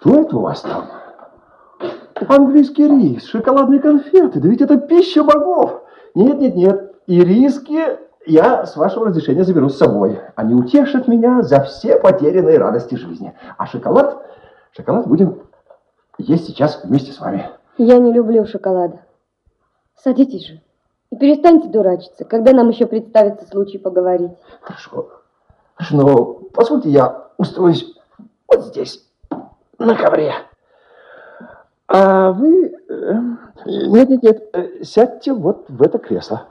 Что это у вас там? Английский рис, шоколадные конфеты. Да ведь это пища богов. Нет, нет, нет. И риски я, с вашего разрешения, заберу с собой. Они утешат меня за все потерянные радости жизни. А шоколад, шоколад будем есть сейчас вместе с вами. Я не люблю шоколада. Садитесь же. И перестаньте дурачиться, когда нам еще представится случай поговорить. Хорошо. Но позвольте я устроюсь вот здесь, на ковре. А вы... э, Нет, нет, нет, э, сядьте вот в это кресло.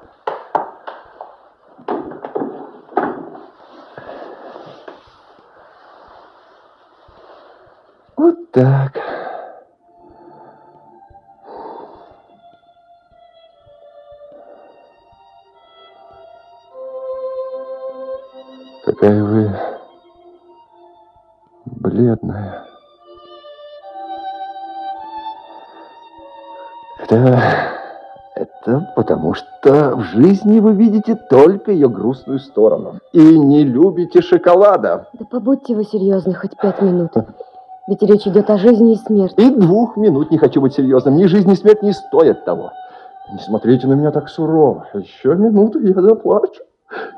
Вот так. Какая вы бледная. Это... Это потому что в жизни вы видите только ее грустную сторону. И не любите шоколада. Да побудьте вы серьезны хоть пять минут. Ведь речь идет о жизни и смерти. И двух минут не хочу быть серьезным. Ни жизнь, ни смерть не стоят того. Не смотрите на меня так сурово. Еще минуту, я заплачу.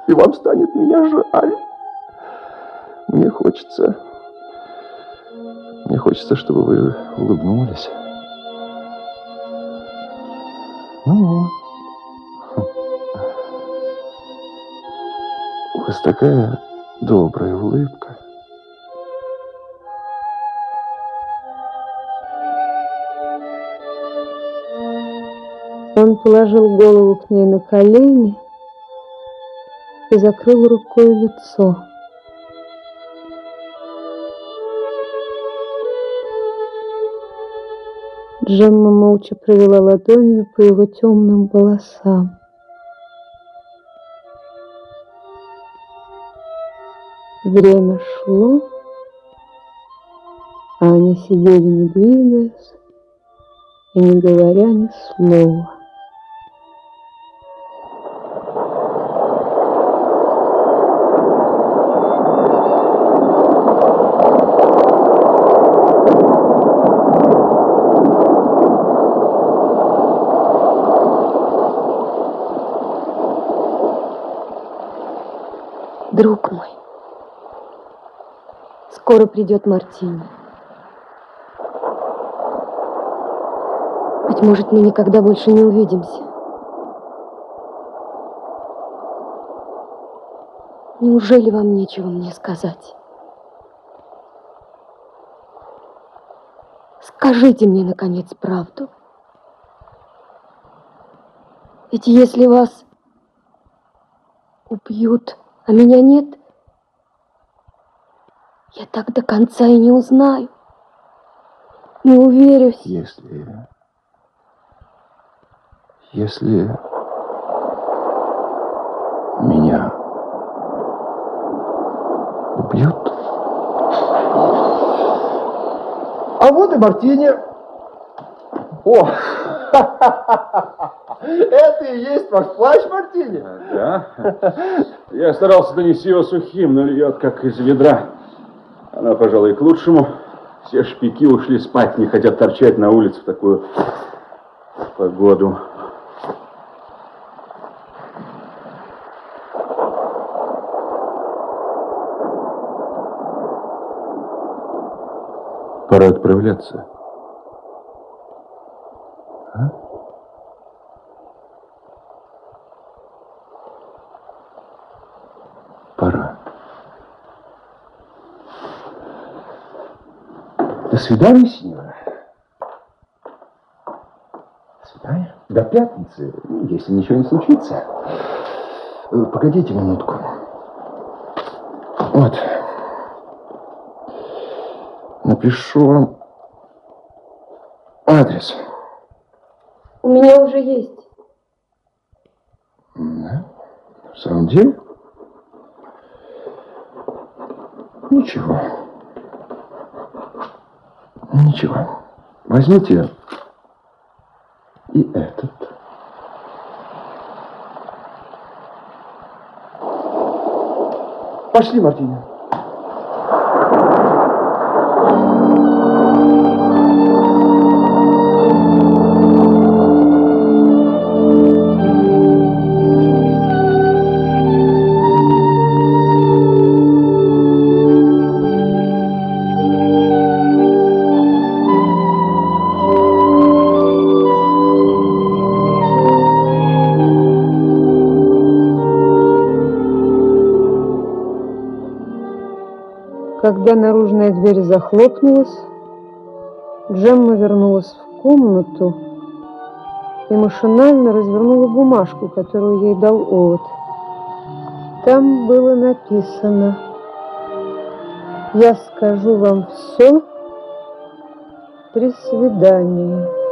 И вам станет меня жаль. Мне хочется... Мне хочется, чтобы вы улыбнулись. Ну, у вас такая добрая улыбка. Он положил голову к ней на колени и закрыл рукой лицо. Джемма молча провела ладонью по его темным волосам. Время шло, а они сидели, не двигаясь и не говоря ни слова. Друг мой, скоро придет Мартини. Быть может, мы никогда больше не увидимся. Неужели вам нечего мне сказать? Скажите мне, наконец, правду. Ведь если вас убьют, а меня нет, я так до конца и не узнаю. Не уверюсь. Если... Если... Меня... Убьют? А вот и Мартини. О! Это и есть ваш плащ, Мартини? Да. Я старался донести его сухим, но льет как из ведра. Она, пожалуй, к лучшему. Все шпики ушли спать, не хотят торчать на улице в такую погоду. Пора отправляться. А? Пора. До свидания, сеньора. До свидания. До пятницы, ну, если ничего не случится. Э, Погодите минутку. Вот. Напишу вам адрес. У меня уже есть. Да? В самом деле? Ничего. Ничего. Возьмите и этот. Пошли, Мартиня. Когда наружная дверь захлопнулась, Джемма вернулась в комнату и машинально развернула бумажку, которую ей дал Овод. Там было написано «Я скажу вам все при свидании».